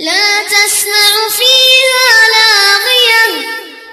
لا تسمع